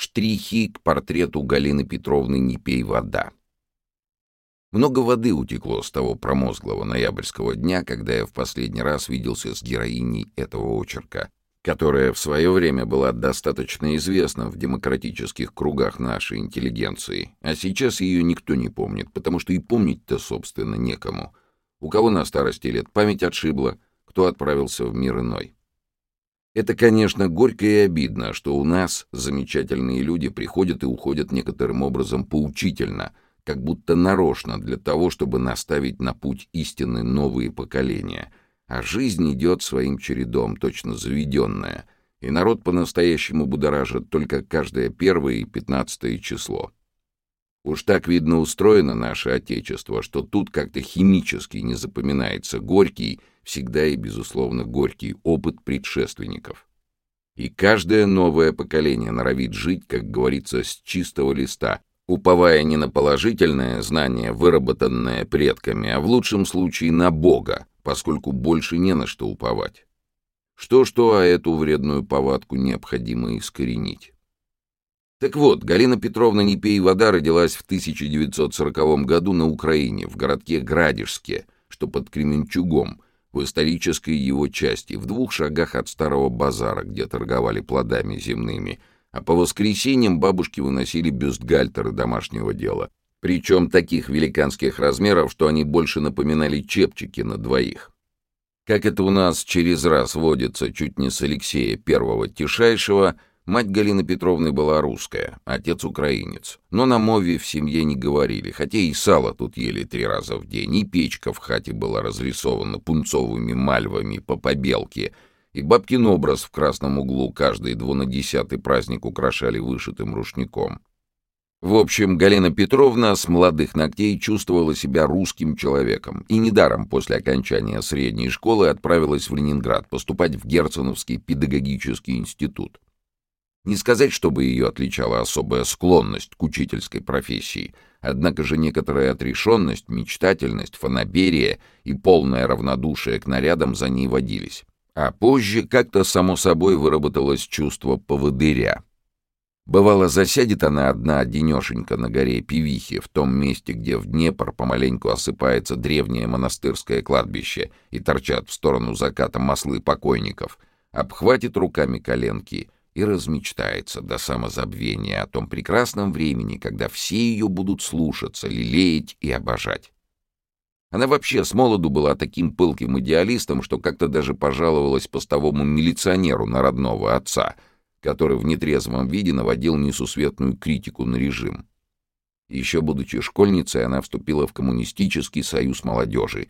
Штрихи к портрету Галины Петровны «Не пей вода». Много воды утекло с того промозглого ноябрьского дня, когда я в последний раз виделся с героиней этого очерка, которая в свое время была достаточно известна в демократических кругах нашей интеллигенции, а сейчас ее никто не помнит, потому что и помнить-то, собственно, некому. У кого на старости лет память отшибла, кто отправился в мир иной. Это, конечно, горько и обидно, что у нас замечательные люди приходят и уходят некоторым образом поучительно — как будто нарочно для того, чтобы наставить на путь истины новые поколения. А жизнь идет своим чередом, точно заведенная, и народ по-настоящему будоражит только каждое первое и пятнадцатое число. Уж так, видно, устроено наше Отечество, что тут как-то химически не запоминается горький, всегда и, безусловно, горький опыт предшественников. И каждое новое поколение норовит жить, как говорится, с чистого листа, уповая не на положительное знание, выработанное предками, а в лучшем случае на Бога, поскольку больше не на что уповать. Что-что, а эту вредную повадку необходимо искоренить. Так вот, Галина Петровна Непей-Вода родилась в 1940 году на Украине, в городке Градежске, что под Кременчугом, в исторической его части, в двух шагах от старого базара, где торговали плодами земными – а по воскресеньям бабушки выносили бюстгальтеры домашнего дела, причем таких великанских размеров, что они больше напоминали чепчики на двоих. Как это у нас через раз водится чуть не с Алексея Первого Тишайшего, мать Галины Петровны была русская, отец украинец. Но на мове в семье не говорили, хотя и сало тут ели три раза в день, и печка в хате была разрисована пунцовыми мальвами по побелке — и бабкин образ в красном углу каждый двунадесятый праздник украшали вышитым рушником. В общем, Галина Петровна с молодых ногтей чувствовала себя русским человеком, и недаром после окончания средней школы отправилась в Ленинград поступать в Герценовский педагогический институт. Не сказать, чтобы ее отличала особая склонность к учительской профессии, однако же некоторая отрешенность, мечтательность, фанаберия и полное равнодушие к нарядам за ней водились. А позже как-то само собой выработалось чувство поводыря. Бывало, засядет она одна денешенька на горе Пивихи, в том месте, где в Днепр помаленьку осыпается древнее монастырское кладбище и торчат в сторону заката маслы покойников, обхватит руками коленки и размечтается до самозабвения о том прекрасном времени, когда все ее будут слушаться, лелеять и обожать. Она вообще с молоду была таким пылким идеалистом, что как-то даже пожаловалась постовому милиционеру на родного отца, который в нетрезвом виде наводил несусветную критику на режим. Еще будучи школьницей, она вступила в Коммунистический союз молодежи.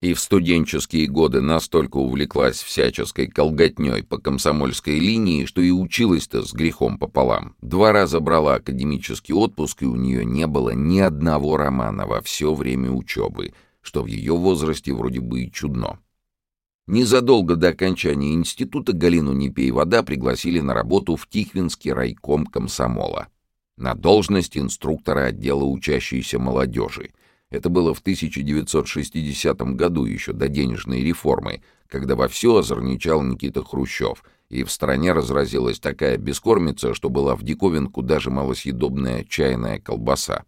И в студенческие годы настолько увлеклась всяческой колготней по комсомольской линии, что и училась-то с грехом пополам. Два раза брала академический отпуск, и у нее не было ни одного романа во все время учебы — что в ее возрасте вроде бы и чудно. Незадолго до окончания института Галину Непей-Вода пригласили на работу в Тихвинский райком комсомола. На должность инструктора отдела учащейся молодежи. Это было в 1960 году, еще до денежной реформы, когда во все озорничал Никита Хрущев, и в стране разразилась такая бескормица, что была в диковинку даже малосъедобная чайная колбаса.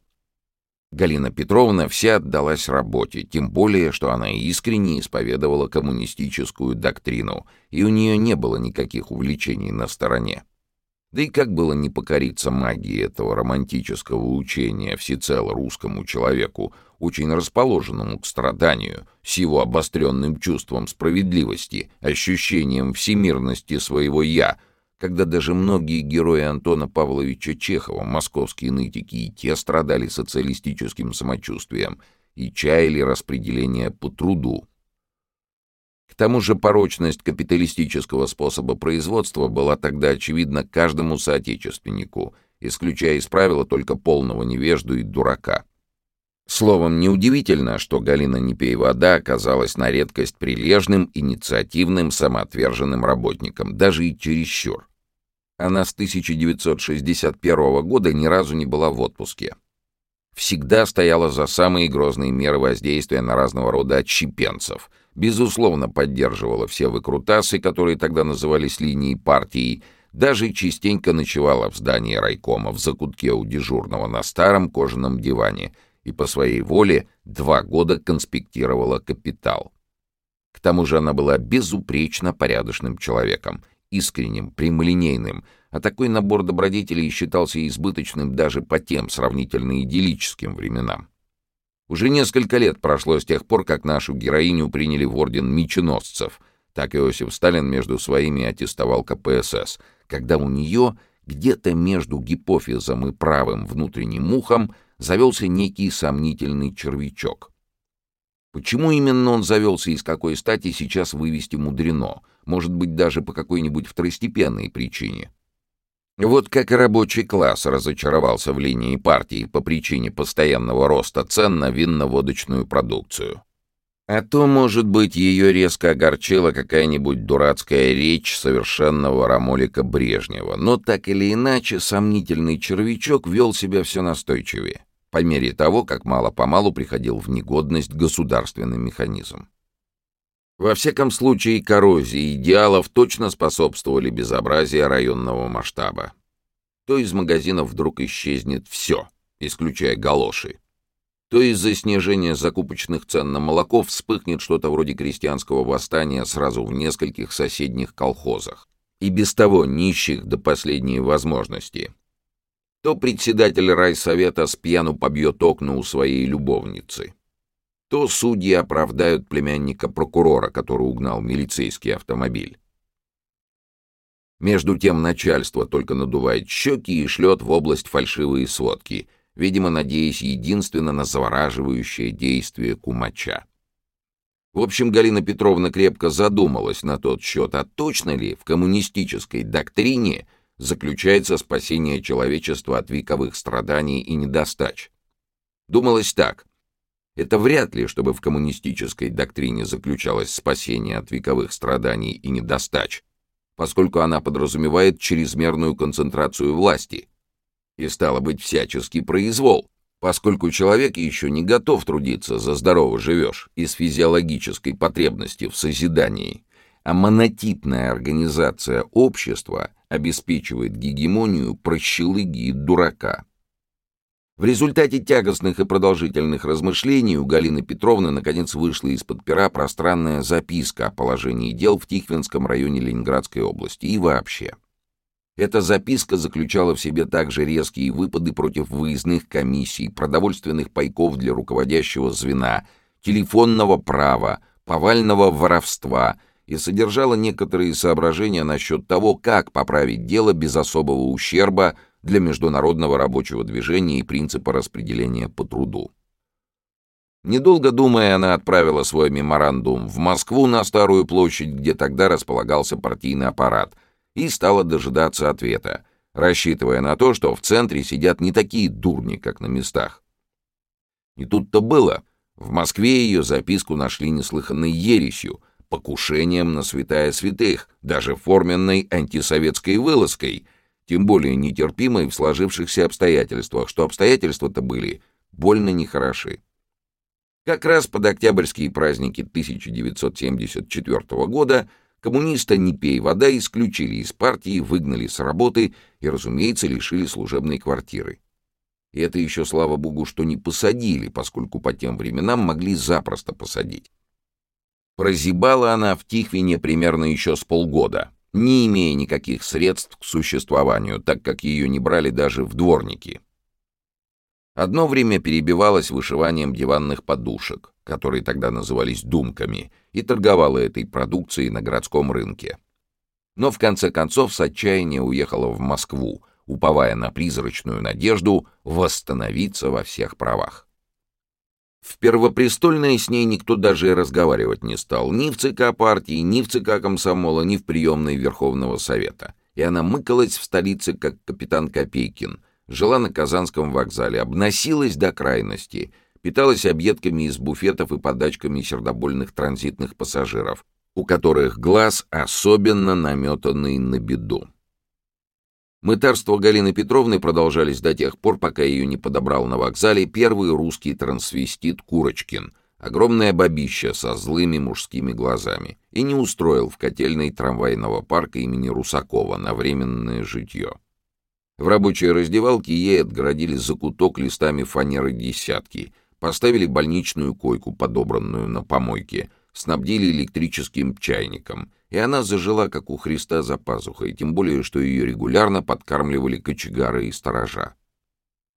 Галина Петровна вся отдалась работе, тем более, что она искренне исповедовала коммунистическую доктрину, и у нее не было никаких увлечений на стороне. Да и как было не покориться магии этого романтического учения всецело русскому человеку, очень расположенному к страданию, с его обостренным чувством справедливости, ощущением всемирности своего «я», когда даже многие герои Антона Павловича Чехова, московские нытики, и те страдали социалистическим самочувствием и чаяли распределение по труду. К тому же порочность капиталистического способа производства была тогда очевидна каждому соотечественнику, исключая из правила только полного невежду и дурака. Словом, неудивительно, что Галина Непеевода оказалась на редкость прилежным, инициативным, самоотверженным работником, даже и чересчур. Она с 1961 года ни разу не была в отпуске. Всегда стояла за самые грозные меры воздействия на разного рода отщепенцев. Безусловно, поддерживала все выкрутасы, которые тогда назывались линией партии, даже частенько ночевала в здании райкома в закутке у дежурного на старом кожаном диване и по своей воле два года конспектировала капитал. К тому же она была безупречно порядочным человеком, искренним, прямолинейным, а такой набор добродетелей считался избыточным даже по тем сравнительно идиллическим временам. Уже несколько лет прошло с тех пор, как нашу героиню приняли в орден меченосцев. Так Иосиф Сталин между своими аттестовал КПСС, когда у нее где-то между гипофизом и правым внутренним ухом завелся некий сомнительный червячок. Почему именно он завелся и с какой стати сейчас вывести мудрено, может быть, даже по какой-нибудь второстепенной причине. Вот как рабочий класс разочаровался в линии партии по причине постоянного роста цен на винно-водочную продукцию. А то, может быть, ее резко огорчила какая-нибудь дурацкая речь совершенного Рамолика Брежнева, но так или иначе сомнительный червячок вел себя все настойчивее, по мере того, как мало-помалу приходил в негодность государственный механизм. Во всяком случае, коррозии идеалов точно способствовали безобразию районного масштаба. То из магазинов вдруг исчезнет все, исключая галоши. То из-за снижения закупочных цен на молоко вспыхнет что-то вроде крестьянского восстания сразу в нескольких соседних колхозах. И без того нищих до последней возможности. То председатель райсовета с пьяну побьет окна у своей любовницы то судьи оправдают племянника прокурора, который угнал милицейский автомобиль. Между тем начальство только надувает щеки и шлет в область фальшивые сводки, видимо, надеясь единственно на завораживающее действие кумача. В общем, Галина Петровна крепко задумалась на тот счет, а точно ли в коммунистической доктрине заключается спасение человечества от вековых страданий и недостач. Думалось так. Это вряд ли, чтобы в коммунистической доктрине заключалось спасение от вековых страданий и недостач, поскольку она подразумевает чрезмерную концентрацию власти и, стало быть, всяческий произвол, поскольку человек еще не готов трудиться за здорово живешь из физиологической потребности в созидании, а монотипная организация общества обеспечивает гегемонию прощелыги и дурака. В результате тягостных и продолжительных размышлений у Галины Петровны наконец вышла из-под пера пространная записка о положении дел в Тихвинском районе Ленинградской области и вообще. Эта записка заключала в себе также резкие выпады против выездных комиссий, продовольственных пайков для руководящего звена, телефонного права, повального воровства и содержала некоторые соображения насчет того, как поправить дело без особого ущерба – для международного рабочего движения и принципа распределения по труду. Недолго думая, она отправила свой меморандум в Москву на Старую площадь, где тогда располагался партийный аппарат, и стала дожидаться ответа, рассчитывая на то, что в центре сидят не такие дурни, как на местах. И тут-то было. В Москве ее записку нашли неслыханной ересью, покушением на святая святых, даже форменной антисоветской вылазкой — тем более нетерпимой в сложившихся обстоятельствах, что обстоятельства-то были больно нехороши. Как раз под октябрьские праздники 1974 года коммуниста «Не пей вода» исключили из партии, выгнали с работы и, разумеется, лишили служебной квартиры. И это еще, слава богу, что не посадили, поскольку по тем временам могли запросто посадить. Прозябала она в Тихвине примерно еще с полгода, не имея никаких средств к существованию, так как ее не брали даже в дворники. Одно время перебивалась вышиванием диванных подушек, которые тогда назывались думками, и торговала этой продукцией на городском рынке. Но в конце концов с отчаяния уехала в Москву, уповая на призрачную надежду восстановиться во всех правах. В Первопрестольное с ней никто даже и разговаривать не стал, ни в ЦК партии, ни в ЦК комсомола, ни в приемной Верховного Совета. И она мыкалась в столице, как капитан Копейкин, жила на Казанском вокзале, обносилась до крайности, питалась объедками из буфетов и подачками сердобольных транзитных пассажиров, у которых глаз особенно наметанный на беду. Мытарства Галины Петровны продолжались до тех пор, пока ее не подобрал на вокзале первый русский трансвестит Курочкин, огромное бабище со злыми мужскими глазами, и не устроил в котельной трамвайного парка имени Русакова на временное житье. В рабочей раздевалке ей отгородили закуток листами фанеры десятки, поставили больничную койку, подобранную на помойке, снабдили электрическим чайником, и она зажила, как у Христа, за пазухой, тем более, что ее регулярно подкармливали кочегары и сторожа.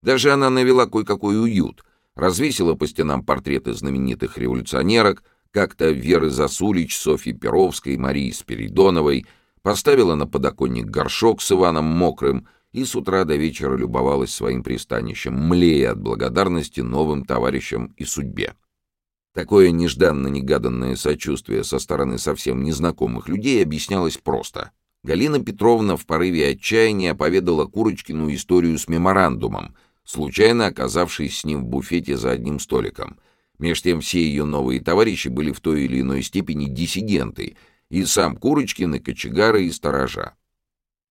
Даже она навела кое-какой уют, развесила по стенам портреты знаменитых революционерок, как-то Веры Засулич, Софьи Перовской, Марии Спиридоновой, поставила на подоконник горшок с Иваном Мокрым и с утра до вечера любовалась своим пристанищем, млея от благодарности новым товарищам и судьбе. Такое нежданно-негаданное сочувствие со стороны совсем незнакомых людей объяснялось просто. Галина Петровна в порыве отчаяния поведала Курочкину историю с меморандумом, случайно оказавшись с ним в буфете за одним столиком. Меж тем все ее новые товарищи были в той или иной степени диссиденты, и сам Курочкин, и кочегары, и сторожа.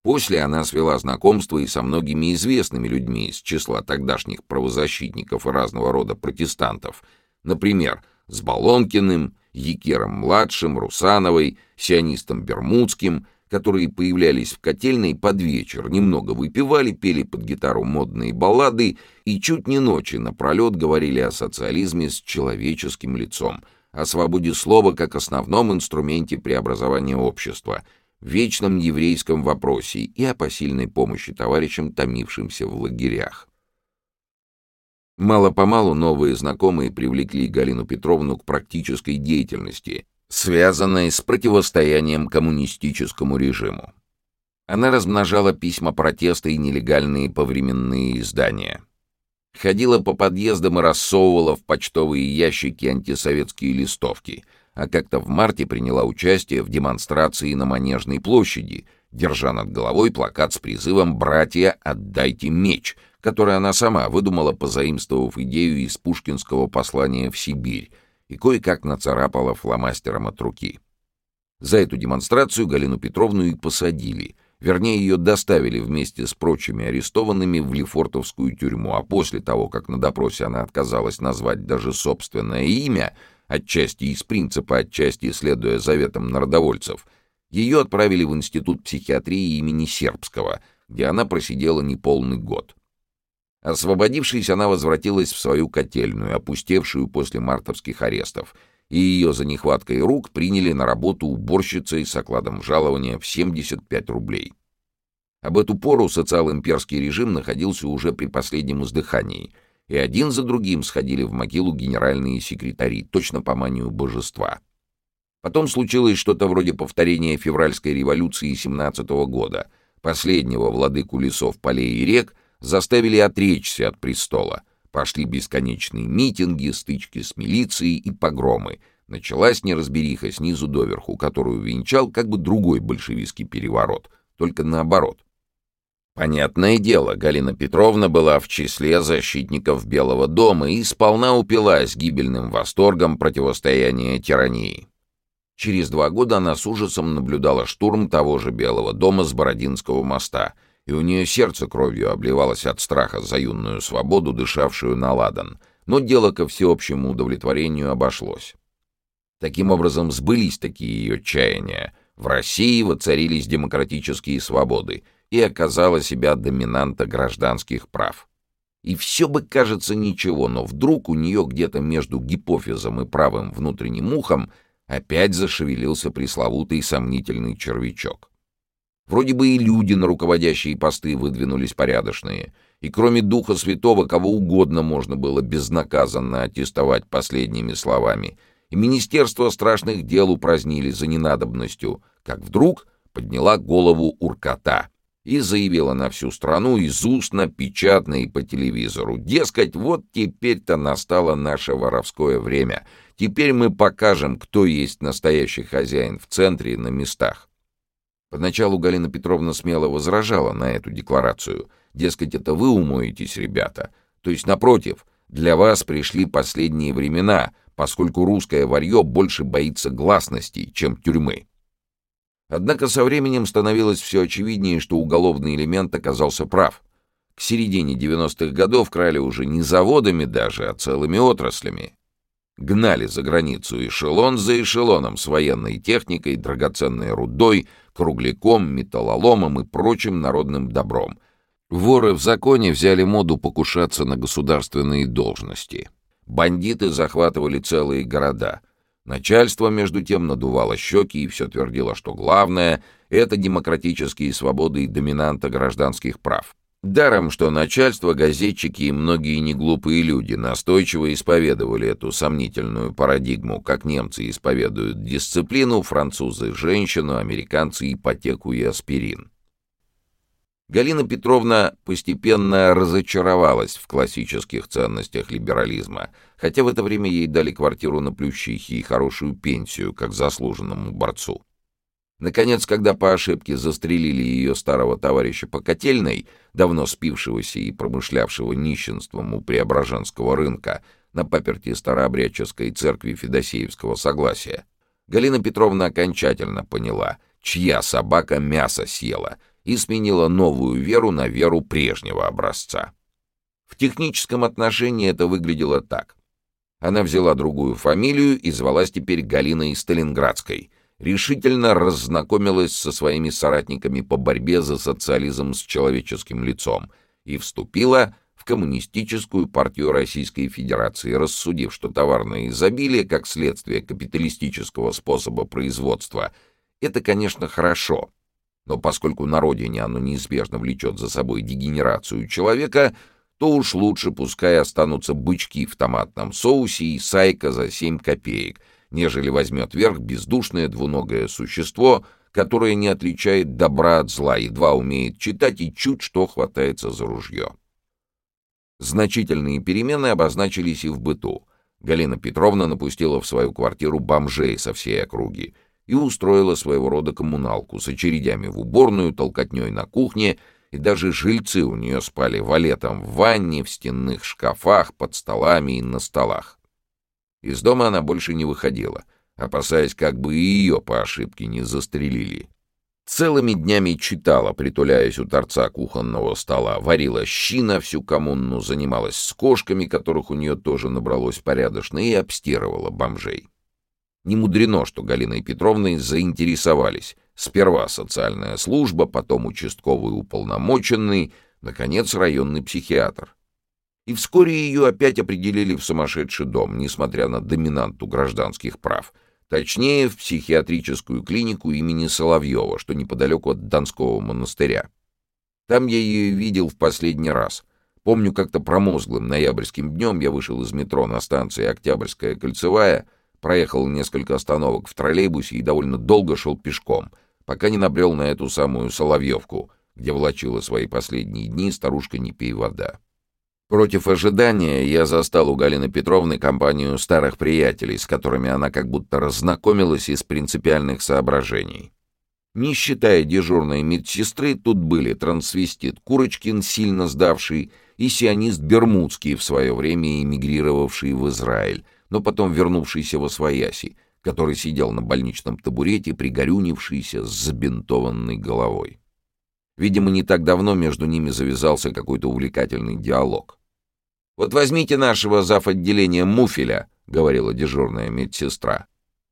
После она свела знакомство и со многими известными людьми из числа тогдашних правозащитников и разного рода протестантов, например, с Балонкиным, Якером-младшим, Русановой, сионистом Бермудским, которые появлялись в котельной под вечер, немного выпивали, пели под гитару модные баллады и чуть не ночи напролет говорили о социализме с человеческим лицом, о свободе слова как основном инструменте преобразования общества, вечном еврейском вопросе и о посильной помощи товарищам, томившимся в лагерях. Мало-помалу новые знакомые привлекли Галину Петровну к практической деятельности, связанной с противостоянием коммунистическому режиму. Она размножала письма протеста и нелегальные повременные издания. Ходила по подъездам и рассовывала в почтовые ящики антисоветские листовки, а как-то в марте приняла участие в демонстрации на Манежной площади, держа над головой плакат с призывом «Братья, отдайте меч», который она сама выдумала, позаимствовав идею из пушкинского послания в Сибирь, и кое-как нацарапала фломастером от руки. За эту демонстрацию Галину Петровну и посадили, вернее, ее доставили вместе с прочими арестованными в Лефортовскую тюрьму, а после того, как на допросе она отказалась назвать даже собственное имя, отчасти из принципа, отчасти следуя заветам народовольцев, ее отправили в Институт психиатрии имени Сербского, где она просидела неполный год. Освободившись, она возвратилась в свою котельную, опустевшую после мартовских арестов, и ее за нехваткой рук приняли на работу уборщицей с окладом жалования в 75 рублей. Об эту пору социал-имперский режим находился уже при последнем издыхании, и один за другим сходили в могилу генеральные секретари, точно по манию божества. Потом случилось что-то вроде повторения февральской революции 17 года, последнего владыку лесов, полей и рек — заставили отречься от престола. Пошли бесконечные митинги, стычки с милицией и погромы. Началась неразбериха снизу доверху, которую венчал как бы другой большевистский переворот, только наоборот. Понятное дело, Галина Петровна была в числе защитников Белого дома и сполна упилась гибельным восторгом противостояния тирании. Через два года она с ужасом наблюдала штурм того же Белого дома с Бородинского моста — и у нее сердце кровью обливалось от страха за юную свободу, дышавшую на ладан. Но дело ко всеобщему удовлетворению обошлось. Таким образом, сбылись такие ее чаяния. В России воцарились демократические свободы, и оказала себя доминанта гражданских прав. И все бы, кажется, ничего, но вдруг у нее где-то между гипофизом и правым внутренним ухом опять зашевелился пресловутый сомнительный червячок. Вроде бы и люди на руководящие посты выдвинулись порядочные, и кроме Духа Святого кого угодно можно было безнаказанно аттестовать последними словами, и Министерство страшных дел упразднили за ненадобностью, как вдруг подняла голову Уркота и заявила на всю страну из устно, печатно и по телевизору, дескать, вот теперь-то настало наше воровское время, теперь мы покажем, кто есть настоящий хозяин в центре и на местах. Поначалу Галина Петровна смело возражала на эту декларацию. Дескать, это вы умоетесь, ребята. То есть, напротив, для вас пришли последние времена, поскольку русское варье больше боится гласности, чем тюрьмы. Однако со временем становилось все очевиднее, что уголовный элемент оказался прав. К середине 90-х годов крали уже не заводами даже, а целыми отраслями. Гнали за границу эшелон за эшелоном с военной техникой, драгоценной рудой, кругляком, металлоломом и прочим народным добром. Воры в законе взяли моду покушаться на государственные должности. Бандиты захватывали целые города. Начальство, между тем, надувало щеки и все твердило, что главное — это демократические свободы и доминанта гражданских прав. Даром, что начальство, газетчики и многие неглупые люди настойчиво исповедовали эту сомнительную парадигму, как немцы исповедуют дисциплину, французы — женщину, американцы — ипотеку и аспирин. Галина Петровна постепенно разочаровалась в классических ценностях либерализма, хотя в это время ей дали квартиру на Плющихе и хорошую пенсию, как заслуженному борцу. Наконец, когда по ошибке застрелили ее старого товарища по котельной, давно спившегося и промышлявшего нищенством у Преображенского рынка на паперти старообрядческой церкви Федосеевского согласия, Галина Петровна окончательно поняла, чья собака мясо съела, и сменила новую веру на веру прежнего образца. В техническом отношении это выглядело так. Она взяла другую фамилию и звалась теперь Галиной Сталинградской — решительно раззнакомилась со своими соратниками по борьбе за социализм с человеческим лицом и вступила в Коммунистическую партию Российской Федерации, рассудив, что товарное изобилие, как следствие капиталистического способа производства, это, конечно, хорошо, но поскольку на родине оно неизбежно влечет за собой дегенерацию человека, то уж лучше пускай останутся бычки в томатном соусе и сайка за 7 копеек — нежели возьмет верх бездушное двуногое существо, которое не отличает добра от зла, едва умеет читать и чуть что хватается за ружье. Значительные перемены обозначились и в быту. Галина Петровна напустила в свою квартиру бомжей со всей округи и устроила своего рода коммуналку с очередями в уборную, толкотней на кухне, и даже жильцы у нее спали валетом в ванне, в стенных шкафах, под столами и на столах. Из дома она больше не выходила, опасаясь, как бы и ее по ошибке не застрелили. Целыми днями читала, притуляясь у торца кухонного стола, варила щи на всю коммуну, занималась с кошками, которых у нее тоже набралось порядочно, и обстирывала бомжей. Не мудрено, что Галиной Петровной заинтересовались. Сперва социальная служба, потом участковый уполномоченный, наконец районный психиатр. И вскоре ее опять определили в сумасшедший дом, несмотря на доминанту гражданских прав. Точнее, в психиатрическую клинику имени Соловьева, что неподалеку от Донского монастыря. Там я ее видел в последний раз. Помню, как-то промозглым ноябрьским днем я вышел из метро на станции Октябрьская кольцевая, проехал несколько остановок в троллейбусе и довольно долго шел пешком, пока не набрел на эту самую Соловьевку, где влачила свои последние дни старушка «Не пей вода». Против ожидания я застал у Галины Петровны компанию старых приятелей, с которыми она как будто разнакомилась из принципиальных соображений. Не считая дежурной медсестры, тут были трансвестит Курочкин, сильно сдавший, и сионист Бермудский, в свое время эмигрировавший в Израиль, но потом вернувшийся во Свояси, который сидел на больничном табурете, пригорюнившийся с забинтованной головой. Видимо, не так давно между ними завязался какой-то увлекательный диалог. «Вот возьмите нашего зав. отделения Муфеля», — говорила дежурная медсестра.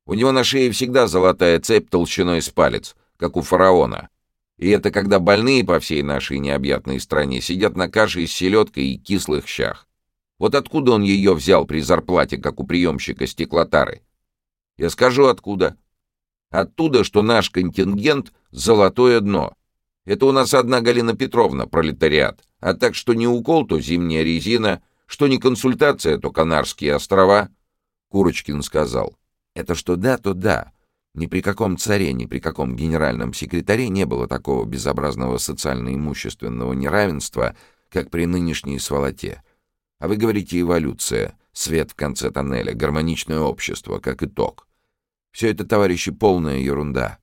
«У него на шее всегда золотая цепь толщиной с палец, как у фараона. И это когда больные по всей нашей необъятной стране сидят на каше из селедкой и кислых щах. Вот откуда он ее взял при зарплате, как у приемщика стеклотары? Я скажу, откуда. Оттуда, что наш контингент — золотое дно». Это у нас одна Галина Петровна, пролетариат. А так что не укол, то зимняя резина, что не консультация, то Канарские острова. Курочкин сказал. Это что да, то да. Ни при каком царе, ни при каком генеральном секретаре не было такого безобразного социально-имущественного неравенства, как при нынешней сволоте. А вы говорите эволюция, свет в конце тоннеля, гармоничное общество, как итог. Все это, товарищи, полная ерунда.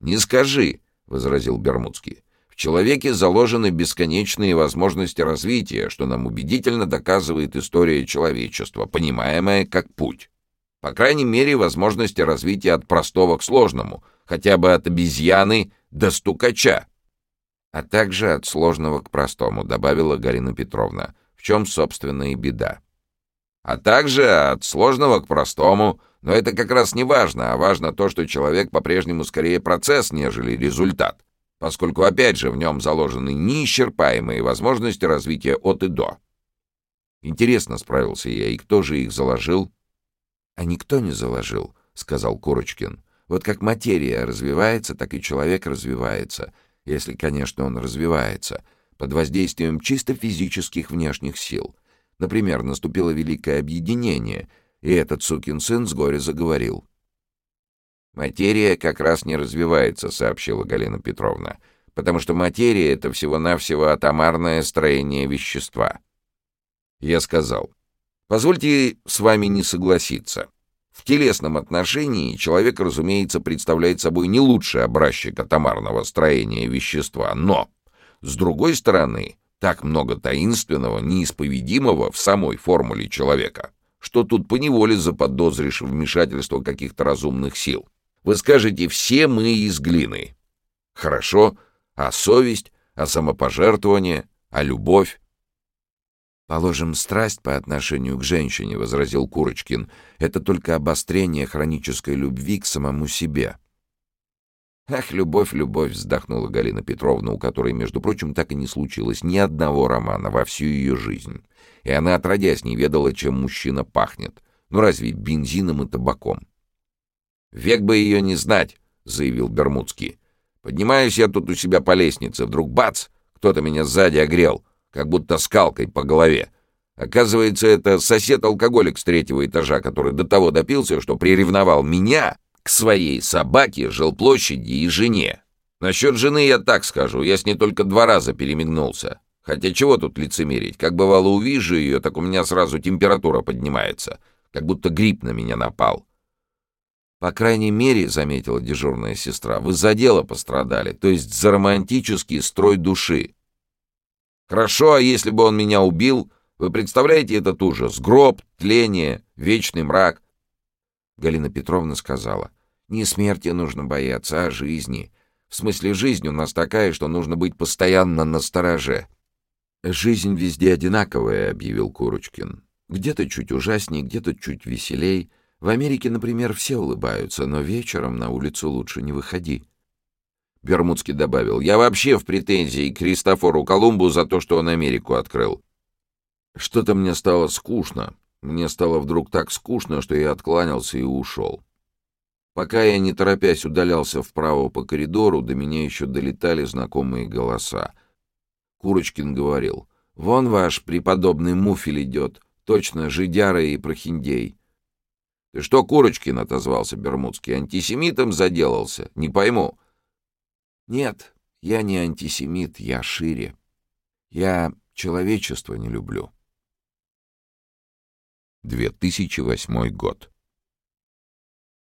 «Не скажи!» Возразил Бермудский. В человеке заложены бесконечные возможности развития, что нам убедительно доказывает история человечества, понимаемая как путь. По крайней мере, возможности развития от простого к сложному, хотя бы от обезьяны до стукача. А также от сложного к простому, добавила Галина Петровна, в чем, собственно, и беда. а также от сложного к простому. Но это как раз не важно, а важно то, что человек по-прежнему скорее процесс, нежели результат, поскольку, опять же, в нем заложены неисчерпаемые возможности развития от и до. Интересно, справился я, и кто же их заложил? — А никто не заложил, — сказал Курочкин. — Вот как материя развивается, так и человек развивается, если, конечно, он развивается, под воздействием чисто физических внешних сил — Например, наступило великое объединение, и этот сукин сын с горя заговорил. «Материя как раз не развивается», — сообщила Галина Петровна, «потому что материя — это всего-навсего атомарное строение вещества». Я сказал, «Позвольте с вами не согласиться. В телесном отношении человек, разумеется, представляет собой не лучший образчик атомарного строения вещества, но, с другой стороны, так много таинственного, неисповедимого в самой формуле человека, что тут поневоле заподозришь вмешательство каких-то разумных сил. Вы скажете, все мы из глины. Хорошо, а совесть, а самопожертвование, а любовь? «Положим, страсть по отношению к женщине», — возразил Курочкин, — «это только обострение хронической любви к самому себе». «Ах, любовь, любовь!» — вздохнула Галина Петровна, у которой, между прочим, так и не случилось ни одного романа во всю ее жизнь. И она, отродясь, не ведала, чем мужчина пахнет. Ну разве бензином и табаком? «Век бы ее не знать!» — заявил Бермудский. «Поднимаюсь я тут у себя по лестнице, вдруг бац! Кто-то меня сзади огрел, как будто скалкой по голове. Оказывается, это сосед-алкоголик с третьего этажа, который до того допился, что приревновал меня к своей собаке, жилплощади и жене. Насчет жены я так скажу, я с ней только два раза перемигнулся. Хотя чего тут лицемерить? Как бывало увижу ее, так у меня сразу температура поднимается, как будто грипп на меня напал. По крайней мере, — заметила дежурная сестра, — вы за дело пострадали, то есть за романтический строй души. Хорошо, а если бы он меня убил, вы представляете этот ужас? Гроб, тление, вечный мрак. Галина Петровна сказала, «Не смерти нужно бояться, а жизни. В смысле, жизнь у нас такая, что нужно быть постоянно на стороже». «Жизнь везде одинаковая», — объявил Курочкин. «Где-то чуть ужаснее, где-то чуть веселей. В Америке, например, все улыбаются, но вечером на улицу лучше не выходи». Бермудский добавил, «Я вообще в претензии к Кристофору Колумбу за то, что он Америку открыл». «Что-то мне стало скучно», мне стало вдруг так скучно, что я откланялся и ушел. Пока я, не торопясь, удалялся вправо по коридору, до меня еще долетали знакомые голоса. Курочкин говорил, «Вон ваш преподобный муфель идет, точно жидяра и прохиндей». «Ты что, Курочкин?» — отозвался Бермудский. «Антисемитом заделался? Не пойму». «Нет, я не антисемит, я шире. Я человечество не люблю». 2008 год.